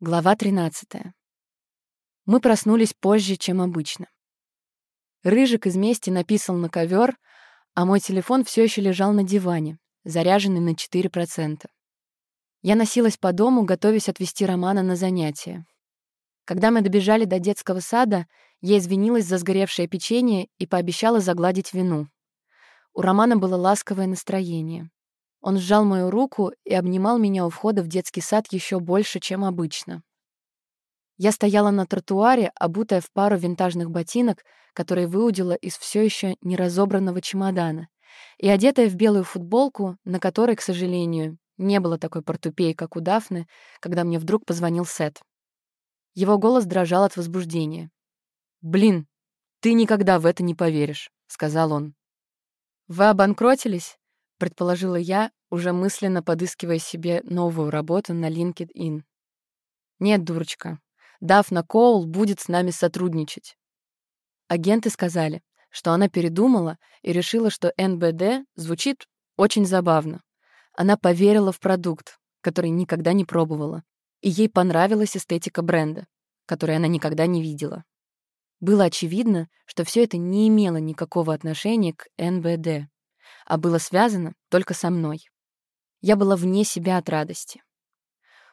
Глава 13. Мы проснулись позже, чем обычно. Рыжик из мести написал на ковер, а мой телефон все еще лежал на диване, заряженный на 4%. Я носилась по дому, готовясь отвезти Романа на занятия. Когда мы добежали до детского сада, я извинилась за сгоревшее печенье и пообещала загладить вину. У Романа было ласковое настроение. Он сжал мою руку и обнимал меня у входа в детский сад еще больше, чем обычно. Я стояла на тротуаре, обутая в пару винтажных ботинок, которые выудила из все еще неразобранного чемодана, и одетая в белую футболку, на которой, к сожалению, не было такой портупеи, как у Дафны, когда мне вдруг позвонил Сет. Его голос дрожал от возбуждения. «Блин, ты никогда в это не поверишь», — сказал он. «Вы обанкротились?» — предположила я, уже мысленно подыскивая себе новую работу на LinkedIn. «Нет, дурочка, Дафна Коул будет с нами сотрудничать». Агенты сказали, что она передумала и решила, что НБД звучит очень забавно. Она поверила в продукт, который никогда не пробовала, и ей понравилась эстетика бренда, которую она никогда не видела. Было очевидно, что все это не имело никакого отношения к НБД а было связано только со мной. Я была вне себя от радости.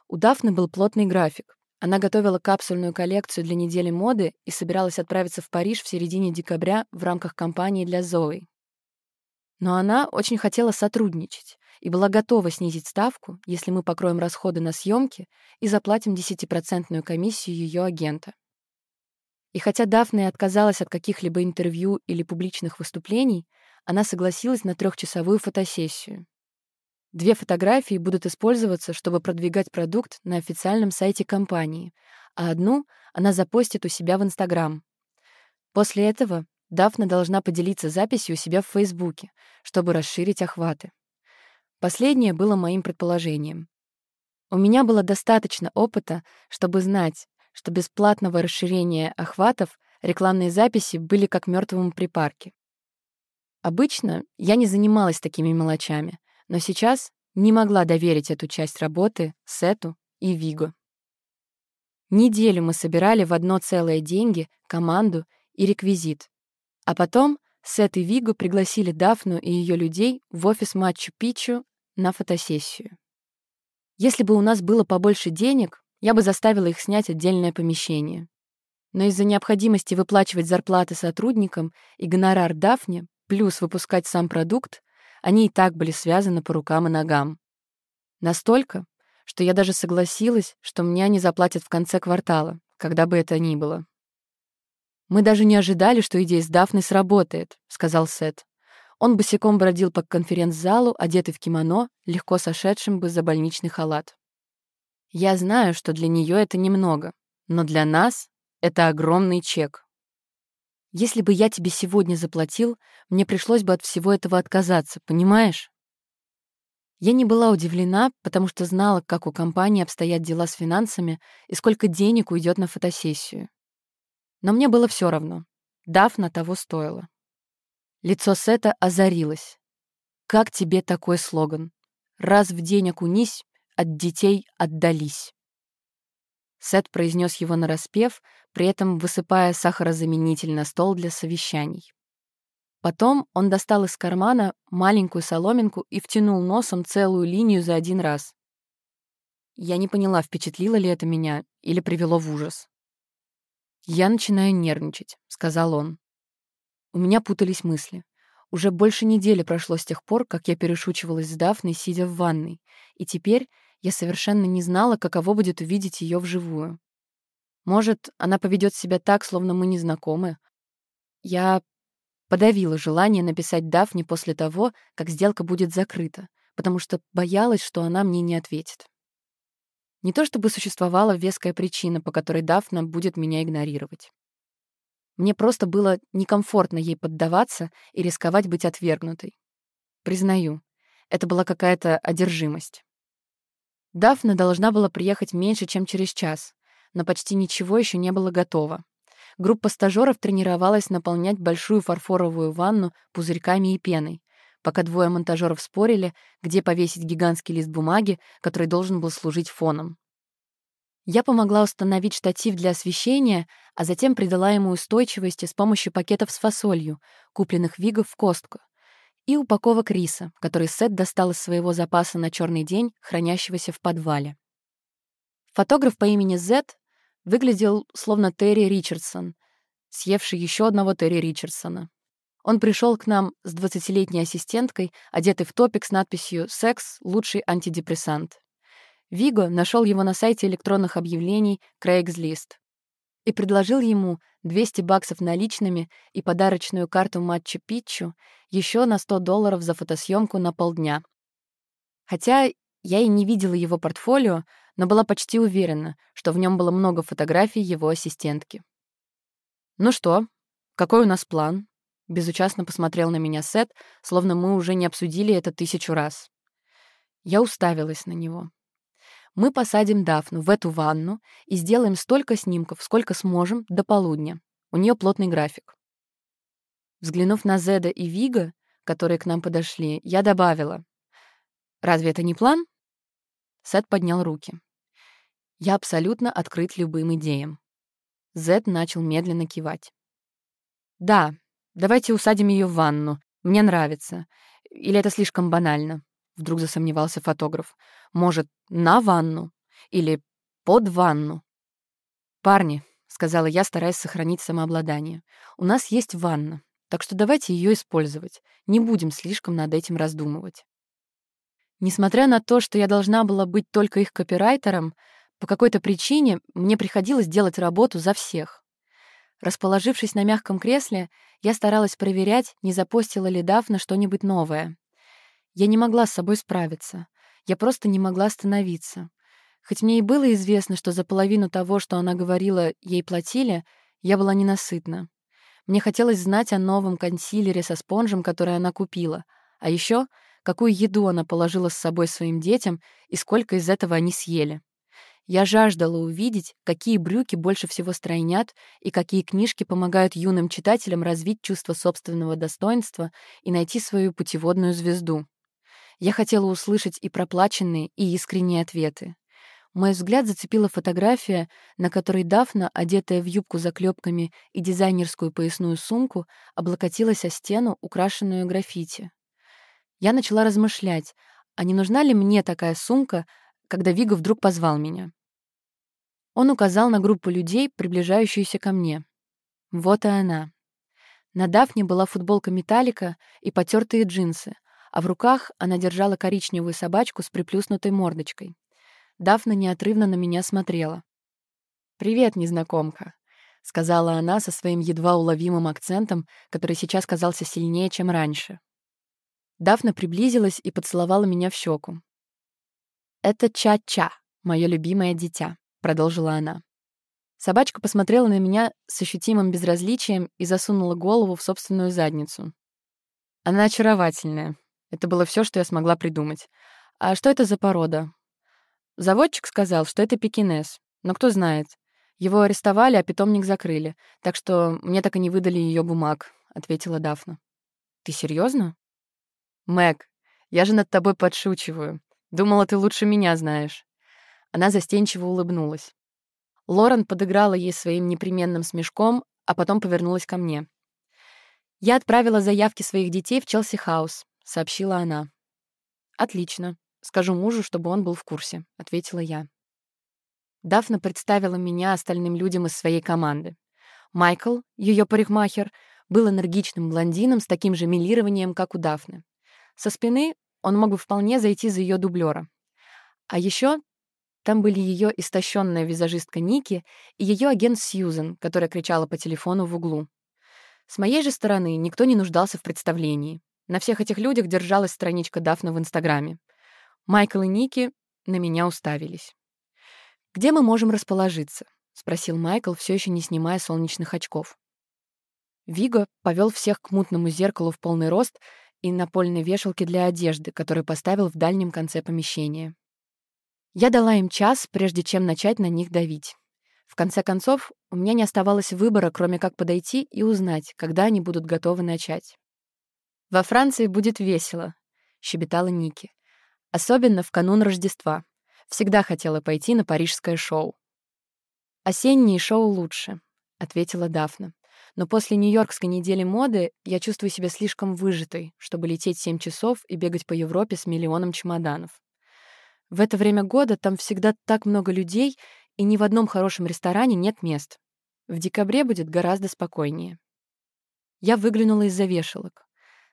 У Дафны был плотный график. Она готовила капсульную коллекцию для недели моды и собиралась отправиться в Париж в середине декабря в рамках кампании для Зои. Но она очень хотела сотрудничать и была готова снизить ставку, если мы покроем расходы на съемки и заплатим 10% комиссию ее агента. И хотя Дафна и отказалась от каких-либо интервью или публичных выступлений, она согласилась на трехчасовую фотосессию. Две фотографии будут использоваться, чтобы продвигать продукт на официальном сайте компании, а одну она запостит у себя в Инстаграм. После этого Дафна должна поделиться записью у себя в Фейсбуке, чтобы расширить охваты. Последнее было моим предположением. У меня было достаточно опыта, чтобы знать, что без платного расширения охватов рекламные записи были как мертвому припарке. Обычно я не занималась такими мелочами, но сейчас не могла доверить эту часть работы Сету и Виго. Неделю мы собирали в одно целое деньги, команду и реквизит. А потом Сет и Виго пригласили Дафну и ее людей в офис Матчу-Пичу на фотосессию. Если бы у нас было побольше денег, я бы заставила их снять отдельное помещение. Но из-за необходимости выплачивать зарплаты сотрудникам и гонорар Дафне плюс выпускать сам продукт, они и так были связаны по рукам и ногам. Настолько, что я даже согласилась, что мне они заплатят в конце квартала, когда бы это ни было. «Мы даже не ожидали, что идея с Дафной сработает», — сказал Сет. Он босиком бродил по конференц-залу, одетый в кимоно, легко сошедшим бы за больничный халат. «Я знаю, что для нее это немного, но для нас это огромный чек». Если бы я тебе сегодня заплатил, мне пришлось бы от всего этого отказаться, понимаешь? Я не была удивлена, потому что знала, как у компании обстоят дела с финансами и сколько денег уйдет на фотосессию. Но мне было все равно. Дафна того стоила. Лицо Сета озарилось. «Как тебе такой слоган? Раз в день окунись, от детей отдались». Сет произнес его нараспев, при этом высыпая сахарозаменитель на стол для совещаний. Потом он достал из кармана маленькую соломинку и втянул носом целую линию за один раз. Я не поняла, впечатлило ли это меня или привело в ужас. «Я начинаю нервничать», — сказал он. У меня путались мысли. Уже больше недели прошло с тех пор, как я перешучивалась с Дафной, сидя в ванной, и теперь я совершенно не знала, каково будет увидеть ее вживую. Может, она поведет себя так, словно мы не знакомы. Я подавила желание написать Дафне после того, как сделка будет закрыта, потому что боялась, что она мне не ответит. Не то чтобы существовала веская причина, по которой Дафна будет меня игнорировать. Мне просто было некомфортно ей поддаваться и рисковать быть отвергнутой. Признаю, это была какая-то одержимость. Дафна должна была приехать меньше, чем через час, но почти ничего еще не было готово. Группа стажеров тренировалась наполнять большую фарфоровую ванну пузырьками и пеной, пока двое монтажеров спорили, где повесить гигантский лист бумаги, который должен был служить фоном. Я помогла установить штатив для освещения, а затем придала ему устойчивости с помощью пакетов с фасолью, купленных Вигов в Костку, и упаковок риса, который Сет достал из своего запаса на черный день, хранящегося в подвале. Фотограф по имени Зет выглядел словно Терри Ричардсон, съевший еще одного Терри Ричардсона. Он пришел к нам с 20-летней ассистенткой, одетый в топик с надписью «Секс — лучший антидепрессант». Виго нашел его на сайте электронных объявлений Craigslist и предложил ему 200 баксов наличными и подарочную карту Матчу-Питчу еще на 100 долларов за фотосъемку на полдня. Хотя я и не видела его портфолио, но была почти уверена, что в нем было много фотографий его ассистентки. «Ну что, какой у нас план?» Безучастно посмотрел на меня Сет, словно мы уже не обсудили это тысячу раз. Я уставилась на него. Мы посадим Дафну в эту ванну и сделаем столько снимков, сколько сможем, до полудня. У нее плотный график. Взглянув на Зеда и Вига, которые к нам подошли, я добавила. «Разве это не план?» Сет поднял руки. «Я абсолютно открыт любым идеям». Зед начал медленно кивать. «Да, давайте усадим ее в ванну. Мне нравится. Или это слишком банально?» Вдруг засомневался фотограф. «Может, на ванну? Или под ванну?» «Парни», — сказала я, стараясь сохранить самообладание, «у нас есть ванна, так что давайте ее использовать. Не будем слишком над этим раздумывать». Несмотря на то, что я должна была быть только их копирайтером, по какой-то причине мне приходилось делать работу за всех. Расположившись на мягком кресле, я старалась проверять, не запостила ли Дафна что-нибудь новое. Я не могла с собой справиться. Я просто не могла остановиться. Хоть мне и было известно, что за половину того, что она говорила, ей платили, я была ненасытна. Мне хотелось знать о новом консилере со спонжем, который она купила. А еще, какую еду она положила с собой своим детям и сколько из этого они съели. Я жаждала увидеть, какие брюки больше всего стройнят и какие книжки помогают юным читателям развить чувство собственного достоинства и найти свою путеводную звезду. Я хотела услышать и проплаченные, и искренние ответы. Мой взгляд зацепила фотография, на которой Дафна, одетая в юбку заклепками и дизайнерскую поясную сумку, облокотилась о стену, украшенную граффити. Я начала размышлять, а не нужна ли мне такая сумка, когда Вига вдруг позвал меня. Он указал на группу людей, приближающуюся ко мне. Вот и она. На Дафне была футболка металлика и потертые джинсы, а в руках она держала коричневую собачку с приплюснутой мордочкой. Дафна неотрывно на меня смотрела. «Привет, незнакомка», — сказала она со своим едва уловимым акцентом, который сейчас казался сильнее, чем раньше. Дафна приблизилась и поцеловала меня в щеку. «Это Ча-Ча, мое любимое дитя», — продолжила она. Собачка посмотрела на меня с ощутимым безразличием и засунула голову в собственную задницу. «Она очаровательная», это было все, что я смогла придумать. А что это за порода? Заводчик сказал, что это пекинес. Но кто знает. Его арестовали, а питомник закрыли. Так что мне так и не выдали ее бумаг, — ответила Дафна. Ты серьезно? Мэг, я же над тобой подшучиваю. Думала, ты лучше меня знаешь. Она застенчиво улыбнулась. Лорен подыграла ей своим непременным смешком, а потом повернулась ко мне. Я отправила заявки своих детей в Челси Хаус сообщила она. «Отлично. Скажу мужу, чтобы он был в курсе», — ответила я. Дафна представила меня остальным людям из своей команды. Майкл, ее парикмахер, был энергичным блондином с таким же милированием, как у Дафны. Со спины он мог бы вполне зайти за ее дублера. А еще там были ее истощенная визажистка Ники и ее агент Сьюзен, которая кричала по телефону в углу. С моей же стороны никто не нуждался в представлении. На всех этих людях держалась страничка Дафна в Инстаграме. Майкл и Ники на меня уставились. «Где мы можем расположиться?» — спросил Майкл, все еще не снимая солнечных очков. Виго повел всех к мутному зеркалу в полный рост и напольной вешалке для одежды, который поставил в дальнем конце помещения. Я дала им час, прежде чем начать на них давить. В конце концов, у меня не оставалось выбора, кроме как подойти и узнать, когда они будут готовы начать. «Во Франции будет весело», — щебетала Ники. «Особенно в канун Рождества. Всегда хотела пойти на парижское шоу. «Осенние шоу лучше», — ответила Дафна. «Но после Нью-Йоркской недели моды я чувствую себя слишком выжатой, чтобы лететь семь часов и бегать по Европе с миллионом чемоданов. В это время года там всегда так много людей, и ни в одном хорошем ресторане нет мест. В декабре будет гораздо спокойнее». Я выглянула из-за вешалок.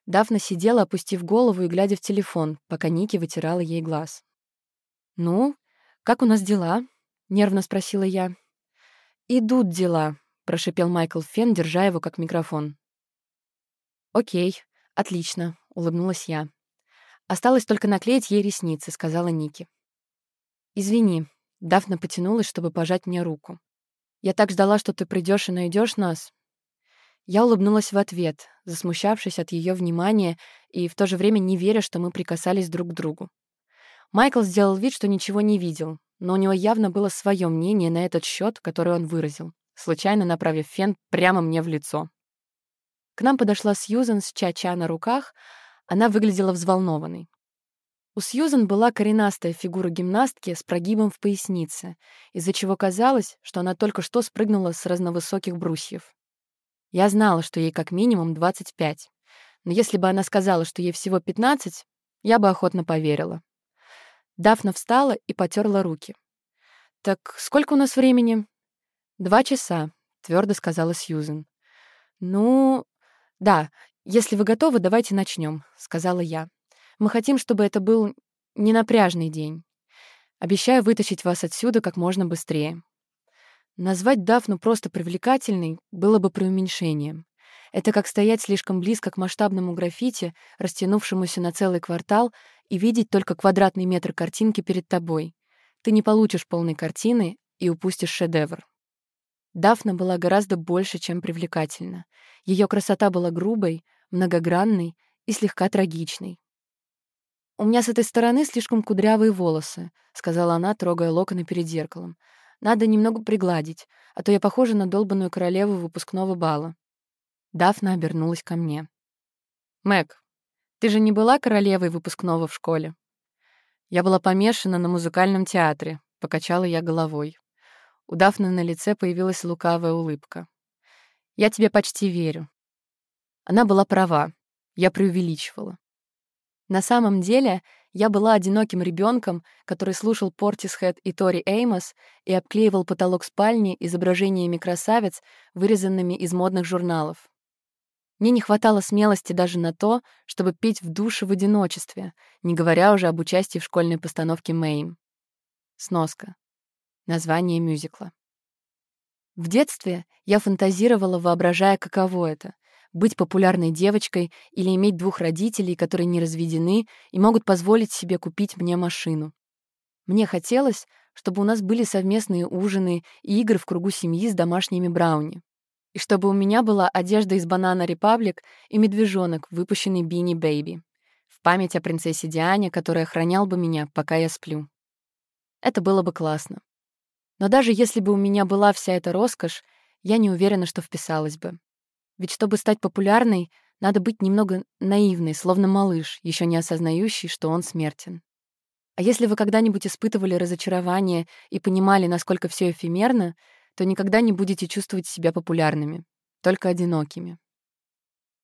Дафна сидела, опустив голову и глядя в телефон, пока Ники вытирала ей глаз. «Ну, как у нас дела?» — нервно спросила я. «Идут дела», — прошипел Майкл Фен, держа его как микрофон. «Окей, отлично», — улыбнулась я. «Осталось только наклеить ей ресницы», — сказала Ники. «Извини», — Дафна потянулась, чтобы пожать мне руку. «Я так ждала, что ты придешь и найдешь нас, я улыбнулась в ответ, засмущавшись от ее внимания и в то же время не веря, что мы прикасались друг к другу. Майкл сделал вид, что ничего не видел, но у него явно было свое мнение на этот счет, который он выразил, случайно направив фен прямо мне в лицо. К нам подошла Сьюзен с ча-ча на руках, она выглядела взволнованной. У Сьюзен была коренастая фигура гимнастки с прогибом в пояснице, из-за чего казалось, что она только что спрыгнула с разновысоких брусьев. Я знала, что ей как минимум 25. Но если бы она сказала, что ей всего 15, я бы охотно поверила. Дафна встала и потерла руки. «Так сколько у нас времени?» «Два часа», — твердо сказала Сьюзен. «Ну, да, если вы готовы, давайте начнем», — сказала я. «Мы хотим, чтобы это был ненапряжный день. Обещаю вытащить вас отсюда как можно быстрее». Назвать Дафну просто привлекательной было бы преуменьшением. Это как стоять слишком близко к масштабному граффити, растянувшемуся на целый квартал, и видеть только квадратный метр картинки перед тобой. Ты не получишь полной картины и упустишь шедевр. Дафна была гораздо больше, чем привлекательна. Ее красота была грубой, многогранной и слегка трагичной. «У меня с этой стороны слишком кудрявые волосы», — сказала она, трогая локоны перед зеркалом. Надо немного пригладить, а то я похожа на долбанную королеву выпускного бала». Дафна обернулась ко мне. «Мэг, ты же не была королевой выпускного в школе?» «Я была помешана на музыкальном театре», — покачала я головой. У Дафны на лице появилась лукавая улыбка. «Я тебе почти верю». Она была права. Я преувеличивала. На самом деле, я была одиноким ребенком, который слушал Портисхед и Тори Эймос и обклеивал потолок спальни изображениями красавиц, вырезанными из модных журналов. Мне не хватало смелости даже на то, чтобы петь в душе в одиночестве, не говоря уже об участии в школьной постановке Мэйм. Сноска. Название мюзикла. В детстве я фантазировала, воображая, каково это быть популярной девочкой или иметь двух родителей, которые не разведены и могут позволить себе купить мне машину. Мне хотелось, чтобы у нас были совместные ужины и игры в кругу семьи с домашними брауни. И чтобы у меня была одежда из Банана Репаблик и медвежонок, выпущенный Бини Бэйби, в память о принцессе Диане, который охранял бы меня, пока я сплю. Это было бы классно. Но даже если бы у меня была вся эта роскошь, я не уверена, что вписалась бы. Ведь чтобы стать популярной, надо быть немного наивной, словно малыш, еще не осознающий, что он смертен. А если вы когда-нибудь испытывали разочарование и понимали, насколько все эфемерно, то никогда не будете чувствовать себя популярными, только одинокими.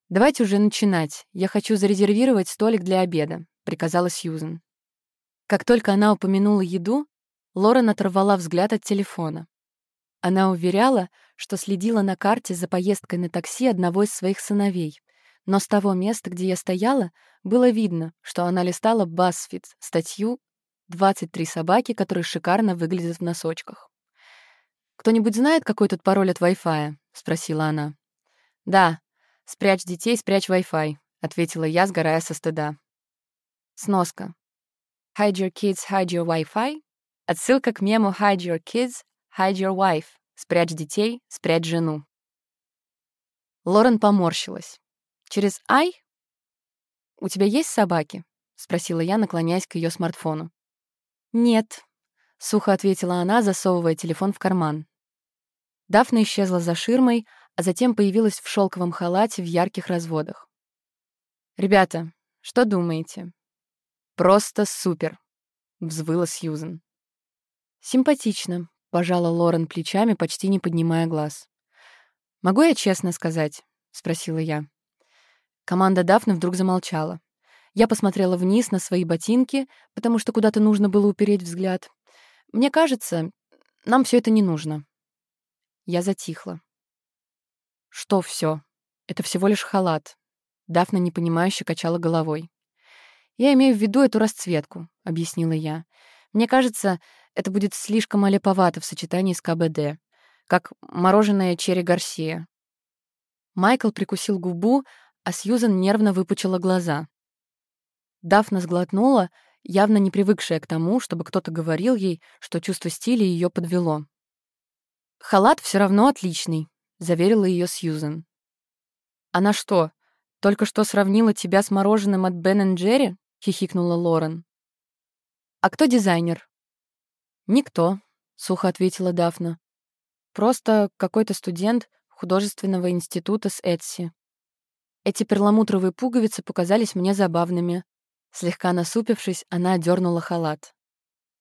«Давайте уже начинать. Я хочу зарезервировать столик для обеда», — приказала Сьюзен. Как только она упомянула еду, Лорен оторвала взгляд от телефона. Она уверяла, что следила на карте за поездкой на такси одного из своих сыновей. Но с того места, где я стояла, было видно, что она листала BuzzFeed статью «23 собаки, которые шикарно выглядят в носочках». «Кто-нибудь знает, какой тут пароль от Wi-Fi?» — спросила она. «Да, спрячь детей, спрячь Wi-Fi», — ответила я, сгорая со стыда. Сноска. Hide your kids, hide your Wi-Fi. Отсылка к мему Hide your kids, Hide your wife. Спрячь детей, спрячь жену. Лорен поморщилась. Через «ай»? «У тебя есть собаки?» — спросила я, наклоняясь к ее смартфону. «Нет», — сухо ответила она, засовывая телефон в карман. Дафна исчезла за ширмой, а затем появилась в шелковом халате в ярких разводах. «Ребята, что думаете?» «Просто супер!» — взвыла Сьюзен. «Симпатично», пожала Лорен плечами, почти не поднимая глаз. «Могу я честно сказать?» — спросила я. Команда Дафны вдруг замолчала. Я посмотрела вниз на свои ботинки, потому что куда-то нужно было упереть взгляд. Мне кажется, нам все это не нужно. Я затихла. Что все? Это всего лишь халат. Дафна непонимающе качала головой. «Я имею в виду эту расцветку», — объяснила я. «Мне кажется, это будет слишком олеповато в сочетании с КБД, как мороженое черри Гарсия». Майкл прикусил губу, а Сьюзен нервно выпучила глаза. Дафна сглотнула, явно не привыкшая к тому, чтобы кто-то говорил ей, что чувство стиля ее подвело. «Халат все равно отличный», — заверила ее Сьюзен. «Она что, только что сравнила тебя с мороженым от Бен Джерри?» — хихикнула Лорен. «А кто дизайнер?» «Никто», — сухо ответила Дафна. «Просто какой-то студент художественного института с Этси. Эти перламутровые пуговицы показались мне забавными. Слегка насупившись, она одернула халат.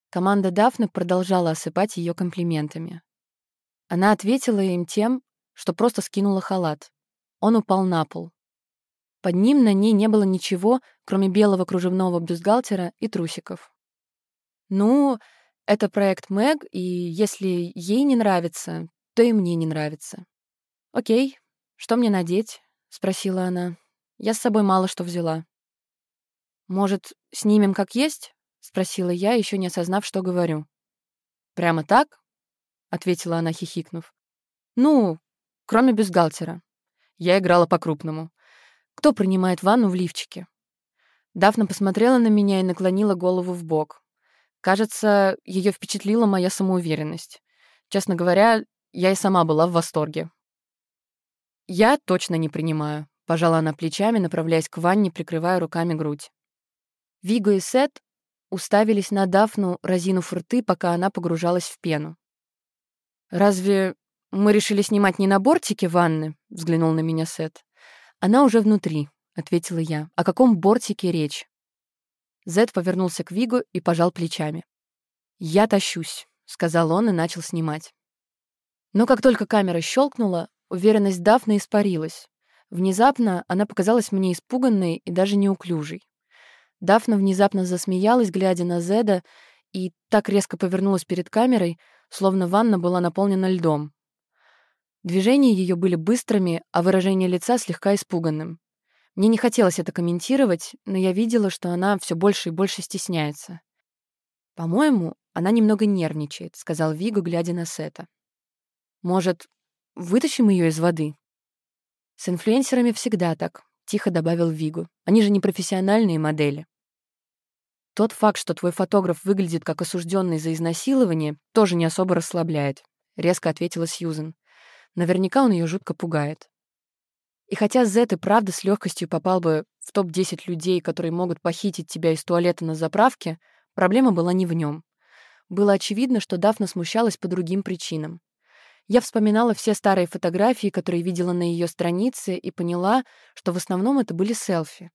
Команда Дафны продолжала осыпать ее комплиментами. Она ответила им тем, что просто скинула халат. Он упал на пол. Под ним на ней не было ничего, кроме белого кружевного бюстгальтера и трусиков. «Ну, это проект Мэг, и если ей не нравится, то и мне не нравится». «Окей, что мне надеть?» — спросила она. «Я с собой мало что взяла». «Может, снимем как есть?» — спросила я, еще не осознав, что говорю. «Прямо так?» — ответила она, хихикнув. «Ну, кроме бюстгальтера». Я играла по-крупному. Кто принимает ванну в лифчике? Дафна посмотрела на меня и наклонила голову в бок. Кажется, ее впечатлила моя самоуверенность. Честно говоря, я и сама была в восторге. «Я точно не принимаю», — пожала она плечами, направляясь к ванне, прикрывая руками грудь. Виго и Сет уставились на Дафну, разинув рты, пока она погружалась в пену. «Разве мы решили снимать не на бортике ванны?» — взглянул на меня Сет. «Она уже внутри», — ответила я. «О каком бортике речь?» Зед повернулся к Вигу и пожал плечами. «Я тащусь», — сказал он и начал снимать. Но как только камера щелкнула, уверенность Дафны испарилась. Внезапно она показалась мне испуганной и даже неуклюжей. Дафна внезапно засмеялась, глядя на Зеда, и так резко повернулась перед камерой, словно ванна была наполнена льдом. Движения ее были быстрыми, а выражение лица слегка испуганным. Мне не хотелось это комментировать, но я видела, что она все больше и больше стесняется. «По-моему, она немного нервничает», — сказал Виго, глядя на Сета. «Может, вытащим ее из воды?» «С инфлюенсерами всегда так», — тихо добавил Виго. «Они же не профессиональные модели». «Тот факт, что твой фотограф выглядит как осужденный за изнасилование, тоже не особо расслабляет», — резко ответила Сьюзен. Наверняка он ее жутко пугает. И хотя Зет и правда с легкостью попал бы в топ-10 людей, которые могут похитить тебя из туалета на заправке, проблема была не в нем. Было очевидно, что Дафна смущалась по другим причинам. Я вспоминала все старые фотографии, которые видела на ее странице, и поняла, что в основном это были селфи.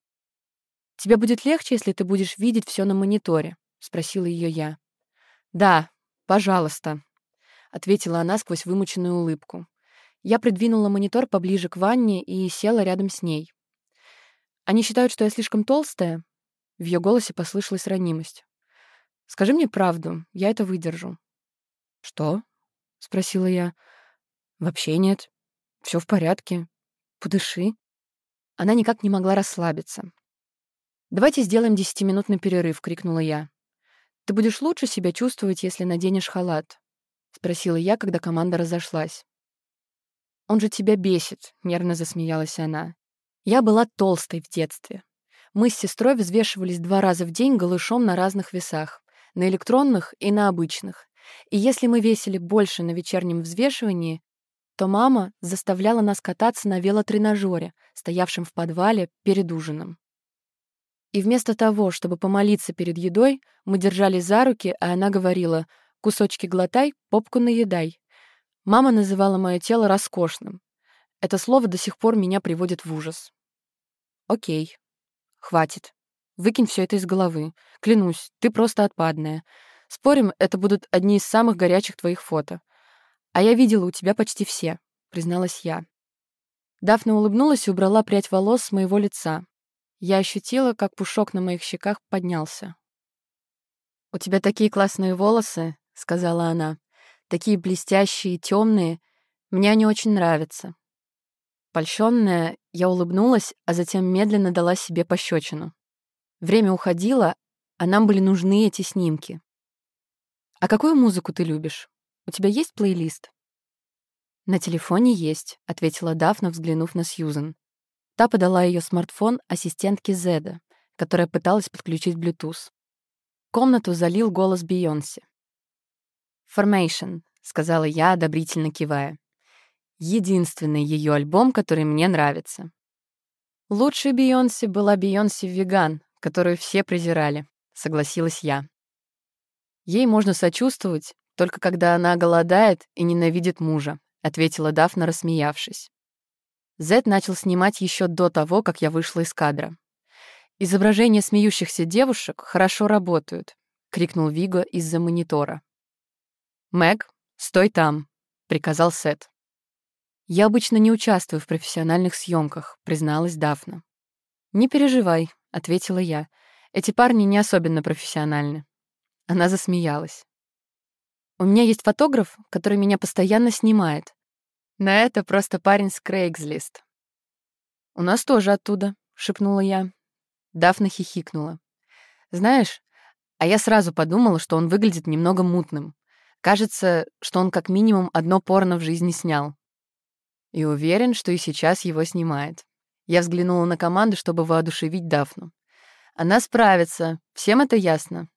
«Тебе будет легче, если ты будешь видеть все на мониторе?» — спросила ее я. «Да, пожалуйста», — ответила она сквозь вымученную улыбку. Я придвинула монитор поближе к ванне и села рядом с ней. «Они считают, что я слишком толстая?» В ее голосе послышалась ранимость. «Скажи мне правду, я это выдержу». «Что?» — спросила я. «Вообще нет. Все в порядке. Подыши». Она никак не могла расслабиться. «Давайте сделаем десятиминутный перерыв», — крикнула я. «Ты будешь лучше себя чувствовать, если наденешь халат?» — спросила я, когда команда разошлась. «Он же тебя бесит», — нервно засмеялась она. «Я была толстой в детстве. Мы с сестрой взвешивались два раза в день голышом на разных весах, на электронных и на обычных. И если мы весили больше на вечернем взвешивании, то мама заставляла нас кататься на велотренажере, стоявшем в подвале перед ужином. И вместо того, чтобы помолиться перед едой, мы держались за руки, а она говорила «кусочки глотай, попку наедай». Мама называла мое тело роскошным. Это слово до сих пор меня приводит в ужас. Окей. Хватит. Выкинь все это из головы. Клянусь, ты просто отпадная. Спорим, это будут одни из самых горячих твоих фото. А я видела у тебя почти все, призналась я. Дафна улыбнулась и убрала прядь волос с моего лица. Я ощутила, как пушок на моих щеках поднялся. «У тебя такие классные волосы», — сказала она. «Такие блестящие темные. Мне они очень нравятся». Польщенная, я улыбнулась, а затем медленно дала себе пощечину. Время уходило, а нам были нужны эти снимки. «А какую музыку ты любишь? У тебя есть плейлист?» «На телефоне есть», — ответила Дафна, взглянув на Сьюзен. Та подала ее смартфон ассистентке Зеда, которая пыталась подключить Bluetooth. Комнату залил голос Бейонсе. «Formation», — сказала я, одобрительно кивая. «Единственный ее альбом, который мне нравится». Лучшей Бейонсе была Бейонсе Веган, которую все презирали, согласилась я. Ей можно сочувствовать, только когда она голодает и ненавидит мужа, ответила Дафна, рассмеявшись. Зед начал снимать еще до того, как я вышла из кадра. «Изображения смеющихся девушек хорошо работают», — крикнул Виго из-за монитора. «Мэг, стой там», — приказал Сет. «Я обычно не участвую в профессиональных съемках», — призналась Дафна. «Не переживай», — ответила я. «Эти парни не особенно профессиональны». Она засмеялась. «У меня есть фотограф, который меня постоянно снимает. На это просто парень с Craigslist». «У нас тоже оттуда», — шепнула я. Дафна хихикнула. «Знаешь, а я сразу подумала, что он выглядит немного мутным. Кажется, что он как минимум одно порно в жизни снял. И уверен, что и сейчас его снимает. Я взглянула на команду, чтобы воодушевить Дафну. Она справится, всем это ясно.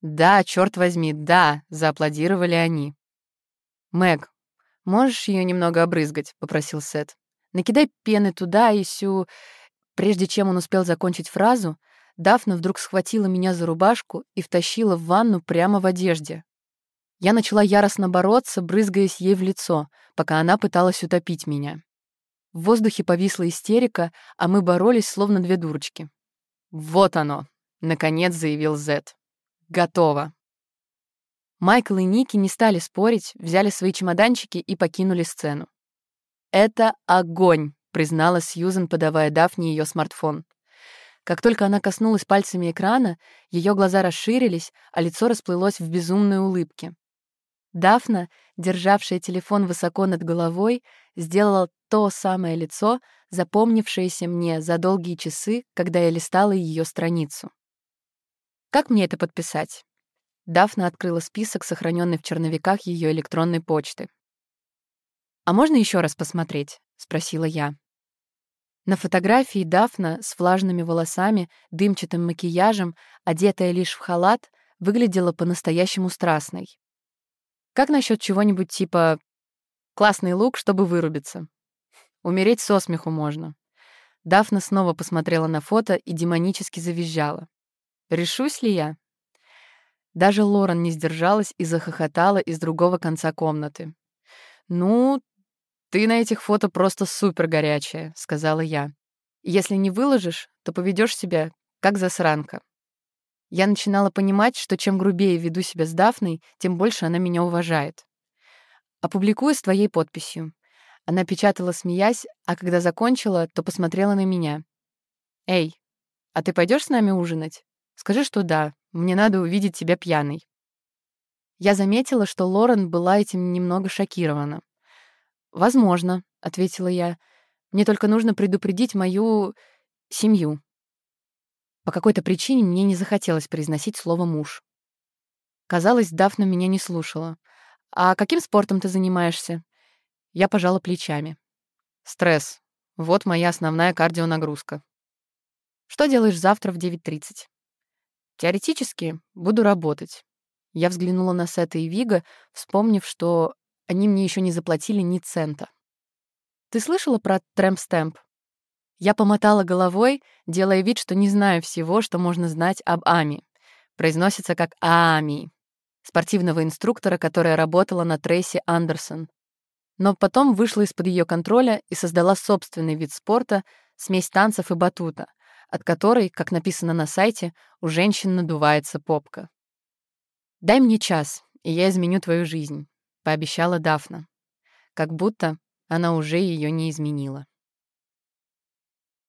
Да, черт возьми, да, зааплодировали они. Мэг, можешь ее немного обрызгать, попросил Сет. Накидай пены туда и сю. Прежде чем он успел закончить фразу, Дафна вдруг схватила меня за рубашку и втащила в ванну прямо в одежде. Я начала яростно бороться, брызгаясь ей в лицо, пока она пыталась утопить меня. В воздухе повисла истерика, а мы боролись, словно две дурочки. «Вот оно!» — наконец заявил Зет. «Готово!» Майкл и Ники не стали спорить, взяли свои чемоданчики и покинули сцену. «Это огонь!» — признала Сьюзен, подавая Дафне ее смартфон. Как только она коснулась пальцами экрана, ее глаза расширились, а лицо расплылось в безумной улыбке. Дафна, державшая телефон высоко над головой, сделала то самое лицо, запомнившееся мне за долгие часы, когда я листала ее страницу. «Как мне это подписать?» Дафна открыла список, сохраненный в черновиках ее электронной почты. «А можно еще раз посмотреть?» — спросила я. На фотографии Дафна с влажными волосами, дымчатым макияжем, одетая лишь в халат, выглядела по-настоящему страстной. Как насчет чего-нибудь типа «классный лук, чтобы вырубиться»? Умереть со смеху можно. Дафна снова посмотрела на фото и демонически завизжала. «Решусь ли я?» Даже Лорен не сдержалась и захохотала из другого конца комнаты. «Ну, ты на этих фото просто супер горячая», — сказала я. «Если не выложишь, то поведешь себя как засранка». Я начинала понимать, что чем грубее веду себя с Дафной, тем больше она меня уважает. «Опубликую с твоей подписью». Она печатала, смеясь, а когда закончила, то посмотрела на меня. «Эй, а ты пойдешь с нами ужинать? Скажи, что да, мне надо увидеть тебя пьяной». Я заметила, что Лорен была этим немного шокирована. «Возможно», — ответила я. «Мне только нужно предупредить мою... семью». По какой-то причине мне не захотелось произносить слово «муж». Казалось, Дафна меня не слушала. «А каким спортом ты занимаешься?» Я пожала плечами. «Стресс. Вот моя основная кардионагрузка». «Что делаешь завтра в 9.30?» «Теоретически буду работать». Я взглянула на Сета и Вига, вспомнив, что они мне еще не заплатили ни цента. «Ты слышала про трэмп-стэмп?» Я помотала головой, делая вид, что не знаю всего, что можно знать об Ами. Произносится как Ами, спортивного инструктора, которая работала на Трейси Андерсон. Но потом вышла из-под ее контроля и создала собственный вид спорта, смесь танцев и батута, от которой, как написано на сайте, у женщин надувается попка. «Дай мне час, и я изменю твою жизнь», — пообещала Дафна. Как будто она уже ее не изменила.